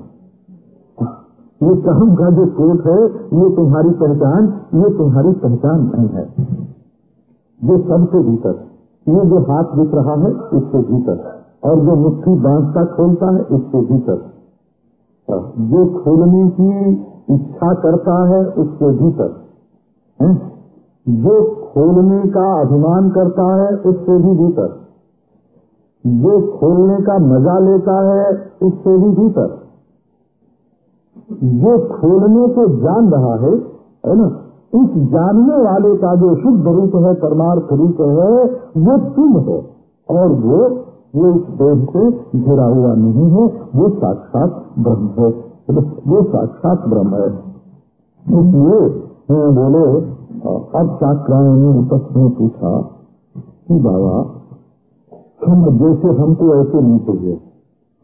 ये काम का जो कोट है, ये तुम्हारी पहचान, ये तुम्हारी पहचान नहीं है। जो सबसे भीतर ये जो हाथ दिख रहा है इससे भीतर और जो मुट्ठी बांधता खोलता है इससे भीतर जो खोलने की इच्छा करता है उससे भीतर? जो खोलने का अभिमान करता है उससे भी भीतर जो खोलने का मज़ा लेता है उससे भी भीतर जो खोलने को जान रहा है है ना? उस जानने वाले का जो शुद्ध रूप है, परमार्थ रूप है, वो तुम हो। और वो वो इस देह से घिरा हुआ नहीं है वो साक्षात ब्रह्म है। वो साक्षात ब्रह्म है। इसलिए बोले अब साक्षात ने उपस्थ में पूछा कि बाबा हम जैसे हमको ऐसे नहीं चाहिए।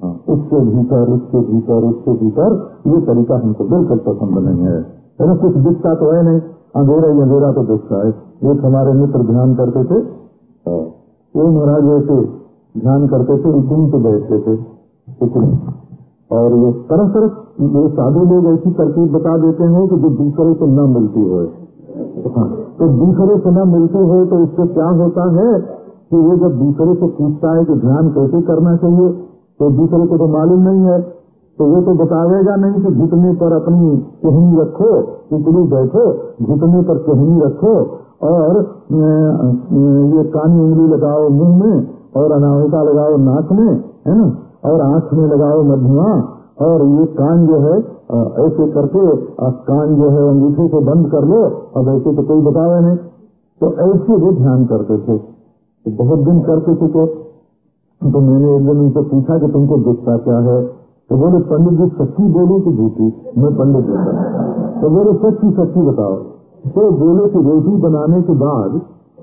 हाँ, उसके भीतर उसके भीतर उसके भीतर ये तरीका हमको बिल्कुल पसंद नहीं है। है ना कुछ दिखता तो है नहीं। अंधेरा ही अंधेरा तो दिखता है। एक हमारे मित्र ध्यान करते थे। वो महाराज ऐसे ध्यान करते थे उतनी तो बैठते थे उतनी और ये तरह तरह ये साधु लोग ऐसी तरकीब बता देते हैं कि जो दूसरे से न मिलती हो। हाँ, तो दूसरे से न मिलती हो तो इससे क्या होता है कि वो जब दूसरे से पूछता है कि ध्यान कैसे करना चाहिए तो दूसरे को तो मालूम नहीं है। तो वो तो बताएगा नहीं कि घुटने पर अपनी कोहनी रखो इतनी बैठो घुटने पर कोहनी रखो और ये कानी उंगली लगाओ मुँह में और अनामिका लगाओ नाक में है ना? और आँख में लगाओ मध्यमा और ये कान जो है ऐसे करके कान जो है अंगूठे से बंद कर लो। अब ऐसे तो कोई बताया नहीं। तो ऐसे वो ध्यान करते थे। तो बहुत दिन करते थे तो, तो मैंने एक दिन उनसे पूछा कि तुमको दिखता क्या है? तो बोले पंडित जी सच्ची बोली कि झूठी? मैं पंडित बता तो बोले सच्ची सच्ची बताओ। तो बोले कि रोटी बनाने के बाद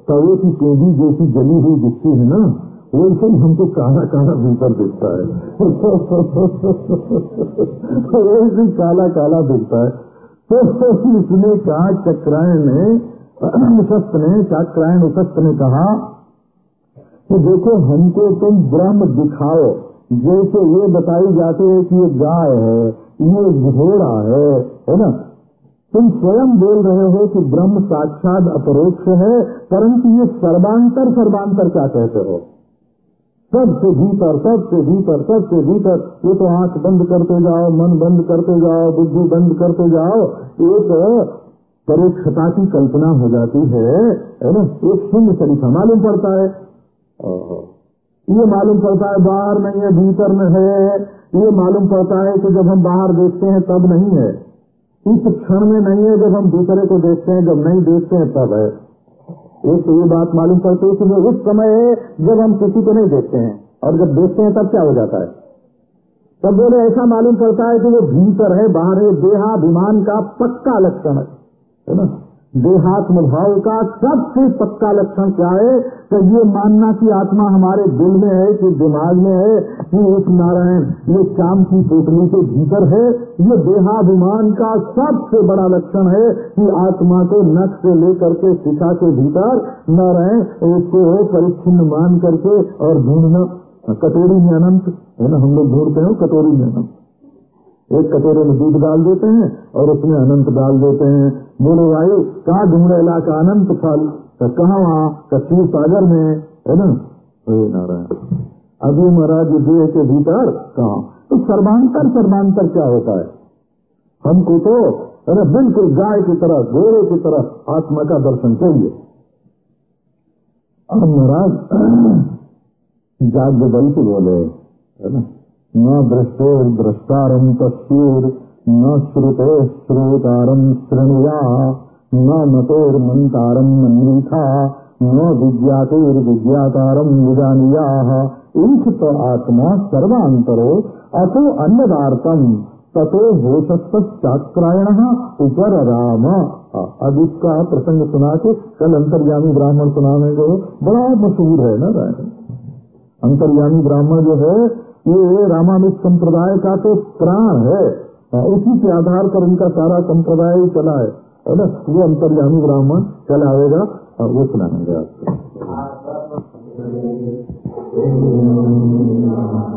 तवे की केंदी जैसी जली हुई दिखती है ना? ही हमको काला काला भीतर दिखता है। ही काला काला दिखता है। तो इसने कहा चक्रायण ने उशस्त ने चक्रायण उशस्त ने कहा कि देखो, हमको तुम ब्रह्म दिखाओ। जैसे ये बताई जाती है कि ये गाय है, ये घोड़ा है है ना? तुम स्वयं बोल रहे हो कि ब्रह्म साक्षात अपरोक्ष है, परंतु ये सर्वांतर सर्वांतर क्या कहते हो? सबसे भीतर सबसे भीतर सबसे भीतर। ये तो आँख बंद करते जाओ मन बंद करते जाओ बुद्धि बंद करते जाओ एक परोक्षता की कल्पना हो जाती है है ना? एक शून्य शरीफा मालूम पड़ता है। ये मालूम पड़ता है बाहर नहीं है भीतर में है। ये मालूम पड़ता है कि जब हम बाहर देखते हैं तब नहीं है। इस क्षण में नहीं है जब हम दूसरे को देखते हैं जब नहीं देखते हैं तब है। एक तो ये बात मालूम पड़ती है कि वो उस समय है जब हम किसी को नहीं देखते हैं, और जब देखते हैं तब क्या हो जाता है? तब बोले, ऐसा मालूम पड़ता है कि वो भीतर है, बाहर है, देहाभिमान का पक्का लक्षण है ना? देहात्म भाव का सबसे पक्का लक्षण क्या है? तो ये मानना कि आत्मा हमारे दिल में है, कि दिमाग में है, कि एक नारायण, ये चाम की पोटली के भीतर है, ये देहाभिमान का सबसे बड़ा लक्षण है कि आत्मा को नख से लेकर के शिखा के भीतर नारायण उसको परिच्छिन्न मान करके और ढूंढना। कटोरी में अनंत, है ना, हम लोग ढूंढते हैं कटोरी में अनंत। एक कटोरे में दूध डाल देते हैं और उसमें अनंत डाल देते हैं। बोलो, भाई, कहा ढूंढेला का अनंत फल। तो कहा वहाँ? कश्मीर सागर में, है ना? नारायण। अभी महाराज देह के भीतर कहा? तो सर्वांतर सर्वांतर क्या होता है? हमको तो अरे बिल्कुल गाय की तरह, घोड़े की तरह आत्मा का दर्शन चाहिए। अब महाराज जाग बल की बोले, है ना? न दृष्टे दृष्टारम तस्वीर न श्रुते श्रोतारम श्रृणुया न मतेर मंतारम मन्मीथा न विज्ञातेर विज्ञातारम विजानिया ईश तो आत्मा सर्वांतरो अतो अन्नदार्थम ततो होशस्त्रायण ऊपर राम अब इसका प्रसंग सुना के कल अंतर्यामी ब्राह्मण सुनाने को, बड़ा मशहूर है ना अंतर्यामी ब्राह्मण जो है, ये रामानुज संप्रदाय का तो प्राण है। उसी के आधार पर उनका सारा संप्रदाय चला है। है ना वो अंतर्यामी ब्राह्मण चलाएगा और वो सुनाएगा। आपको